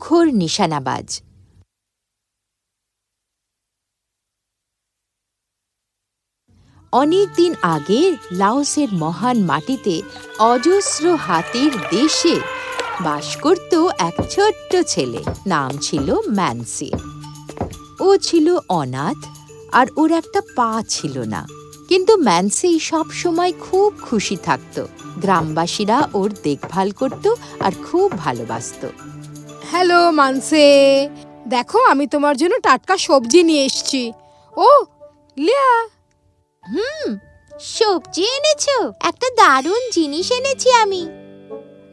জাদুঘর নিশানাবাজ। অনেক দিন আগে লাওসের মহান মাটিতে অজস্র হাতির দেশে বাস করত এক ছোট্ট ছেলে, নাম ছিল ম্যানসি। ও ছিল অনাথ আর ওর একটা পা ছিল না। কিন্তু ম্যানসি সব সময় খুব খুশি থাকত। গ্রামবাসীরা ওর দেখভাল করত আর খুব ভালোবাসতো। হ্যালো মানসে। দেখো আমি তোমার জন্য টাটকা সবজি নিয়ে এসেছি। ও লিয়া। হুম সবজি এনেছো? একটা দারুণ জিনিস এনেছি আমি।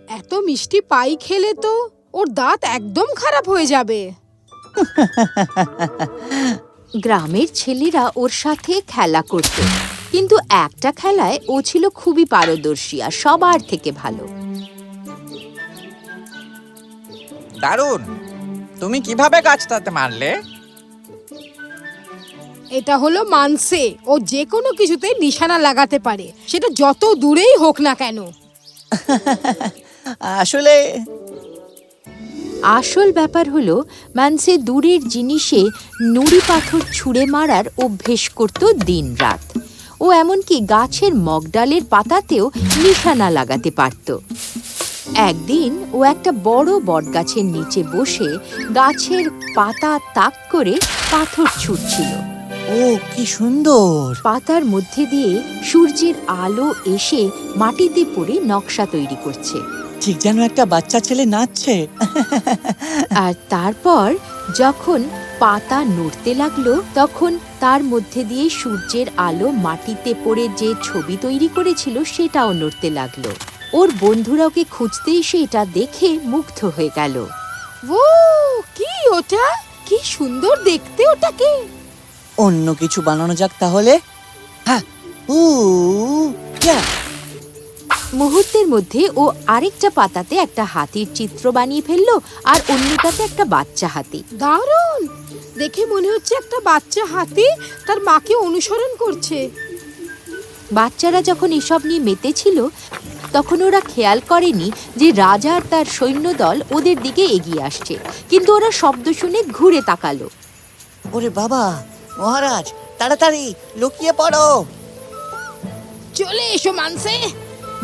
এত মিষ্টি পাই খেলে তো ওর দাঁত একদম খারাপ হয়ে যাবে। গ্রামের ছেলেরা ওর সাথে খেলা করত। কিন্তু একটা খেলায় ও ছিল খুবই পারদর্শী আর সবার থেকে ভালো। দারুণ। তুমি কীভাবে গাছটাতে মারলে? এটা হলো মানসে ও যে কোনো কিছুতে নিশানা লাগাতে পারে। সেটা যত দূরেই হোক না কেন। আসলে আসল ব্যাপার হলো মানসে দূরের জিনিসে নুড়ি পাথর ছুঁড়ে মারার অভ্যেস করত দিনরাত। ও এমনকি গাছের মগডালের পাতাতেও নিশানা লাগাতে পারত। একদিন ও একটা বড় বটগাছের নিচে বসে গাছের পাতা তাক করে পাথর ছুটছিল। ও কি সুন্দর! পাতার মধ্যে দিয়ে সূর্যের আলো এসে মাটিতে পড়ে নকশা তৈরি করছে। ঠিক যেন একটা বাচ্চা ছেলে নাচছে। আর তারপর যখন পাতা নড়তে লাগল তখন তার মধ্যে দিয়ে সূর্যের আলো মাটিতে পড়ে যে ছবি তৈরি করেছিল সেটাও নড়তে লাগল। ওর বন্ধুরা ওকে খুঁজতে এসে এটা দেখে মুগ্ধ হয়ে গেল। ও কি ওটা? কি সুন্দর দেখতে ওটাকে! অন্য কিছু বানানো যাক তাহলে। হ্যাঁ উ মুহূর্তের মধ্যে ও আরেকটা পাতাতে একটা হাতির চিত্র বানিয়ে ফেলল আর অন্যটাতে একটা বাচ্চা হাতি। দারুণ! দেখে মনে হচ্ছে একটা বাচ্চা হাতি তার মাকে অনুসরণ করছে। বাচ্চারা যখন এসব নিয়ে মেতেছিল তখন ওরা খেয়াল করেনি যে রাজা আর তার সৈন্যদল ওদের দিকে এগিয়ে আসছে। কিন্তু ওরা শব্দ শুনে ঘুরে তাকালো। ওরে বাবা মহারাজ তাড়াতাড়ি লুকিয়ে পড়ো। চলে এসো মানসে।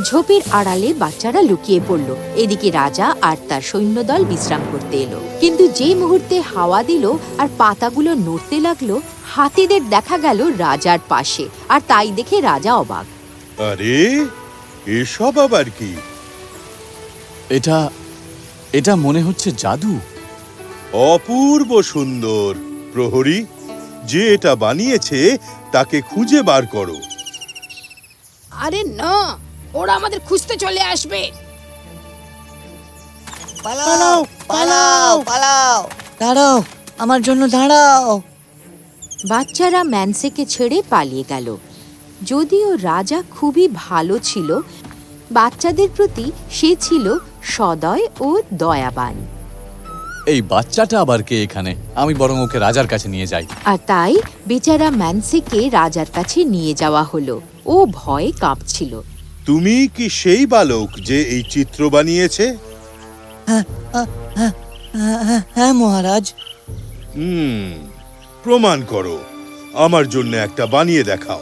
ঝোপের আড়ালে বাচ্চারা লুকিয়ে পড়ল। এদিকে রাজা আর তার সৈন্যদল বিশ্রাম করতে এলো। কিন্তু যে মুহূর্তে হাওয়া দিল আর পাতাগুলো নড়তে লাগল হাতিদের দেখা গেল রাজার পাশে। আর তাই দেখে রাজা অবাক। আরে এসব আবার কি? এটা এটা মনে হচ্ছে জাদু। অপূর্ব সুন্দর। প্রহরী যে এটা বানিয়েছে তাকে খুঁজে বার করো। আরে না ওরা আমাদের খুঁজতে চলে আসবে। পালাও পালাও পালাও দাঁড়াও আমার জন্য দাঁড়াও। বাচ্চারা ম্যানসেকে ছেড়ে পালিয়ে গেল। যদিও রাজা খুবই ভালো ছিল বাচ্চাদের প্রতি সে ছিল সদয় ও দয়াবান। এই বাচ্চাটা আবার কে এখানে? আমি বরং ওকে রাজার কাছে নিয়ে যাই। আর তাই বেচারা ম্যানসেকে রাজার কাছে নিয়ে যাওয়া হলো। ও ভয়ে কাঁপছিল। তুমি কি সেই বালক যে এই চিত্র বানিয়েছে? হ্যাঁ, হ্যাঁ, হ্যাঁ মহারাজ। হুম প্রমাণ করো। আমার জন্য একটা বানিয়ে দেখাও।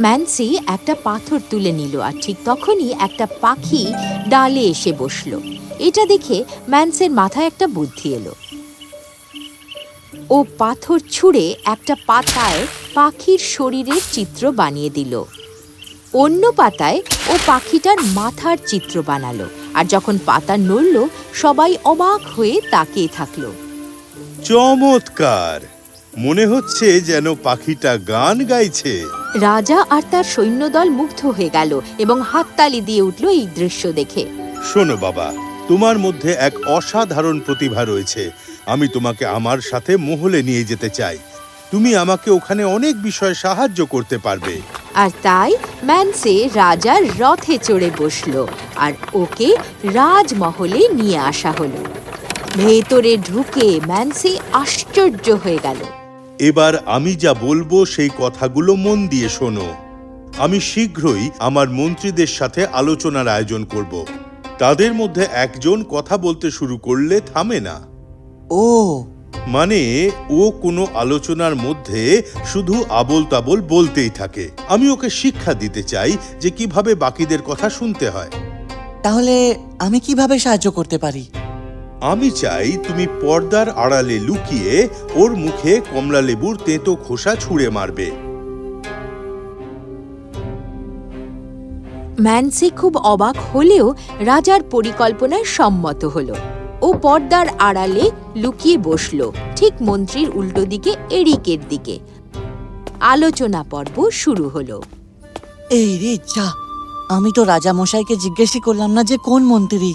ম্যানসি একটা পাথর তুলে নিল আর ঠিক তখনই একটা পাখি ডালে এসে বসল। এটা দেখে ম্যানসের মাথায় একটা বুদ্ধি এলো। ও পাথর ছুঁড়ে একটা পাতায় পাখির শরীরের চিত্র বানিয়ে দিল। অন্য পাতায় ও পাখিটার মাথার চিত্র বানালো আর যখন পাতা নড়ল, সবাই অবাক হয়ে তাকিয়ে থাকল। চমৎকার! মনে হচ্ছে যেন পাখিটা গান গাইছে। রাজা আর তার সৈন্যদল মুগ্ধ হয়ে গেল এবং হাততালি দিয়ে উঠল এই দৃশ্য দেখে। শোনো বাবা তোমার মধ্যে এক অসাধারণ প্রতিভা রয়েছে। আমি তোমাকে আমার সাথে মহলে নিয়ে যেতে চাই। তুমি আমাকে ওখানে অনেক বিষয়ে সাহায্য করতে পারবে। আর তাই ম্যানসে রাজার রথে চড়ে বসল আর ওকে রাজমহলে নিয়ে আসা হলো। ভেতরে ঢুকে ম্যানসে আশ্চর্য হয়ে গেল। এবার আমি যা বলব সেই কথাগুলো মন দিয়ে শোনো। আমি শীঘ্রই আমার মন্ত্রীদের সাথে আলোচনার আয়োজন করব। তাদের মধ্যে একজন কথা বলতে শুরু করলে থামে না। ও। মানে ও কোনো আলোচনার মধ্যে শুধু আবল তাবল বলতেই থাকে। আমি ওকে শিক্ষা দিতে চাই যে কীভাবে বাকিদের কথা শুনতে হয়। তাহলে আমি কীভাবে সাহায্য করতে পারি? আমি চাই তুমি পর্দার আড়ালে লুকিয়ে ওর মুখে কমলা লেবুর তেঁতো খোসা ছুঁড়ে মারবে। ম্যানসে খুব অবাক হলেও রাজার পরিকল্পনায় সম্মত হল। ও পর্দার আড়ালে লুকিয়ে বসল ঠিক মন্ত্রীর উল্টো দিকে এরিকের দিকে। আলোচনা পর্ব শুরু হলো। এই রে যা আমি তো রাজা মশাইকে জিজ্ঞেসই করলাম না যে কোন মন্ত্রী।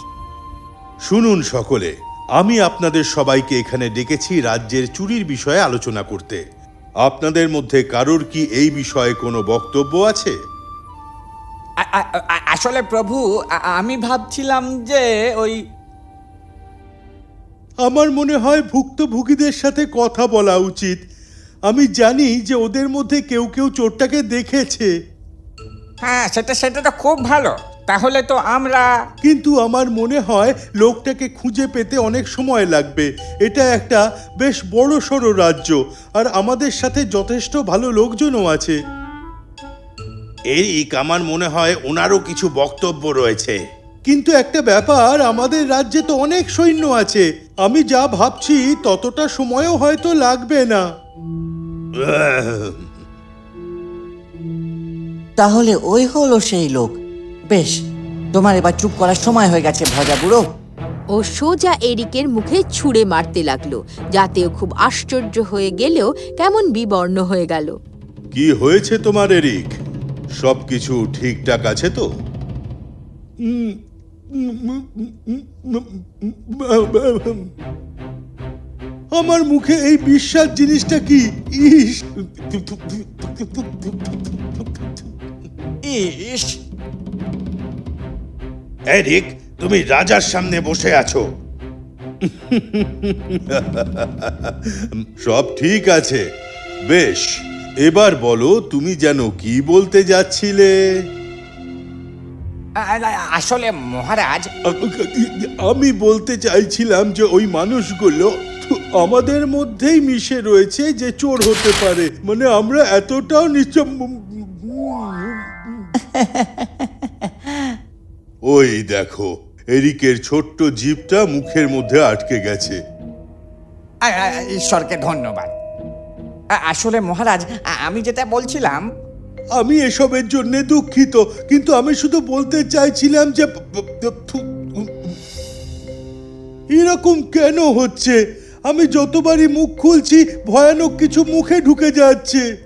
শুনুন সকলে আমি আপনাদের সবাইকে এখানে ডেকেছি রাজ্যের চুরির বিষয়ে আলোচনা করতে। আপনাদের মধ্যে কারোর কি এই বিষয়ে কোনো বক্তব্য আছে? আসলে প্রভু আমি ভাবছিলাম যে ওই আমার মনে হয় ভুক্তভোগীদের সাথে কথা বলা উচিত। আমি জানি যে ওদের মধ্যে কেউ কেউ চোরটাকে দেখেছে। হ্যাঁ সেটা সেটা তো খুব ভালো। তাহলে তো আমরা কিন্তু আমার মনে হয় লোকটাকে খুঁজে পেতে অনেক সময় লাগবে। এটা একটা বেশ বড় সড়ো রাজ্য আর আমাদের সাথে যথেষ্ট ভালো লোকজনও আছে। এরিক আমার মনে হয় ওনারও কিছু বক্তব্য রয়েছে। কিন্তু একটা ব্যাপার আমাদের রাজ্যে তো অনেক সৈন্য আছে। আমি যা ভাবছি ততটা সময়ও হয়তো লাগবে না। তাহলে ওই হলো সেই লোক। বেশ তোমার এবার চুপ করার সময় হয়ে গেছে ভজা বুড়ো। ও সোজা এরিকের মুখে ছুঁড়ে মারতে লাগল যাতে ও খুব আশ্চর্য হয়ে গেলেও কেমন বিবর্ণ হয়ে গেল। কি হয়েছে তোমার এরিক? সবকিছু ঠিকঠাক আছে তো? আমার মুখে এই বিশ্বাস জিনিসটা কি? ইস! ইস! এরিক তুমি রাজার সামনে বসে আছো। সব ঠিক আছে। বেশ এবার বলো তুমি যেন কি বলতে যাচ্ছিলে? আসলে মহারাজ আমি বলতে চাইছিলাম যে ওই মানুষগুলো আমাদের মধ্যেই মিশে রয়েছে যে চোর হতে পারে। মানে আমরা এতটাও নিচম ওই দেখো এরিকের ছোট্ট জীবটা মুখের মধ্যে আটকে গেছে। ঈশ্বরকে ধন্যবাদ। আসলে মহারাজ আমি যেটা বলছিলাম আমি এসবের জন্য দুঃখিত কিন্তু আমি শুধু বলতে চাইছিলাম যে এরকম কেন হচ্ছে? আমি যতবারই মুখ খুলছি ভয়ানক কিছু মুখে ঢুকে যাচ্ছে।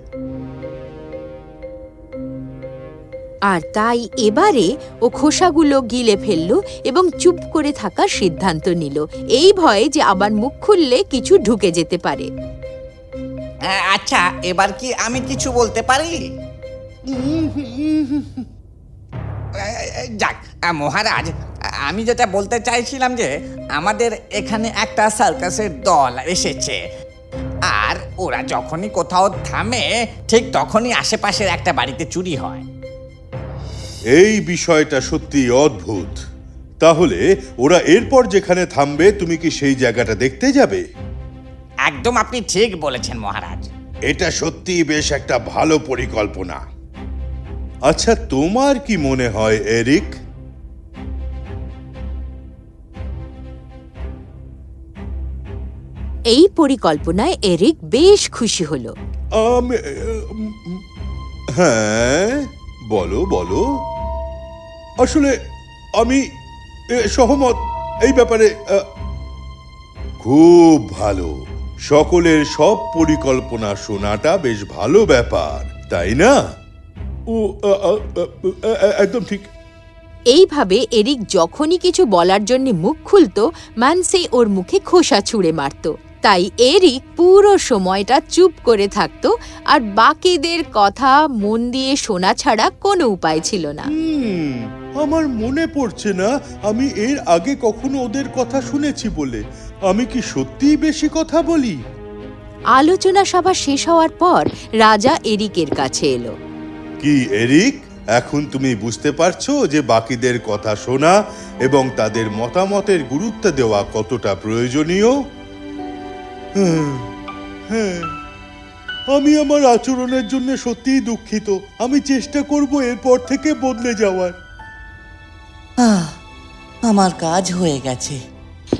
আর তাই এবারে ও খোসাগুলো গিলে ফেলল এবং চুপ করে থাকার সিদ্ধান্ত নিল। এই ভয়ে যে আবার মুখ খুললে কিছু ঢুকে যেতে পারে। আ- আচ্ছা এবার কি আমি কিছু বলতে পারি? যাক, মহারাজ, আমি যেটা বলতে চাইছিলাম যে, আমাদের এখানে একটা সার্কাসের দল এসেছে। আর ওরা যখনই কোথাও থামে, ঠিক তখনই আশেপাশের একটা বাড়িতে চুরি হয়। এই বিষয়টা সত্যি অদ্ভুত। তাহলে ওরা এরপর যেখানে থামবে তুমি কি সেই জায়গাটা দেখতে যাবে? একদম আপনি ঠিক বলেছেন মহারাজ। এটা সত্যি বেশ একটা ভালো পরিকল্পনা। আচ্ছা তোমার কি মনে হয় এরিক? এই পরিকল্পনায় এরিক বেশ খুশি হলো। হ্যাঁ বলো বলো। আসলে আমি সহমত এই ব্যাপারে খুব ভালো। সকলের সব পরিকল্পনা শোনাটা বেশ ভালো ব্যাপার তাই না? ও একদম ঠিক। এইভাবে এরিক যখনই কিছু বলার জন্য মুখ খুলতো ম্যানসে ওর মুখে খোসা ছুঁড়ে মারত। তাই এরিক পুরো সময়টা চুপ করে থাকতো আর বাকিদের কথা মন দিয়ে শোনা ছাড়া কোনো উপায় ছিল না। হুম, আমার মনে পড়ছে না আমি এর আগে কখনো ওদের কথা শুনেছি বলে। আমি কি সত্যিই বেশি কথা বলি? আলোচনা সভা শেষ হওয়ার পর রাজা এরিকের কাছে এলো। কি এরিক? এখন তুমি বুঝতে পারছ যে বাকিদের কথা শোনা এবং তাদের মতামতের গুরুত্ব দেওয়া কতটা প্রয়োজনীয়? হ্যাঁ, আমি আমার আচরণের জন্য সত্যিই দুঃখিত। আমি চেষ্টা করব এরপর থেকে বদলে যাওয়ার। আমার কাজ হয়ে গেছে।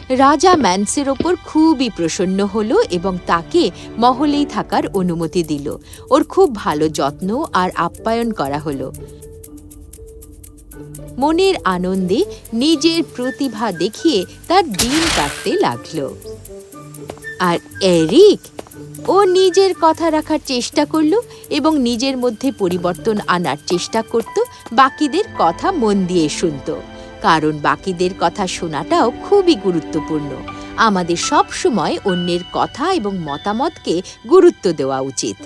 রাজা ম্যান্সের ওপর খুবই প্রসন্ন হলো এবং তাকে মহলেই থাকার অনুমতি দিল। ওর খুব ভালো যত্ন আর আপ্যায়ন করা হলো। মনের আনন্দে নিজের প্রতিভা দেখিয়ে তার দিন কাটতে লাগল। আর এরিক, ও নিজের কথা রাখার চেষ্টা করল এবং নিজের মধ্যে পরিবর্তন আনার চেষ্টা করত, বাকিদের কথা মন দিয়ে শুনতো। কারণ বাকিদের কথা শোনাটাও খুবই গুরুত্বপূর্ণ। আমাদের সব সময় অন্যের কথা এবং মতামতকে গুরুত্ব দেওয়া উচিত।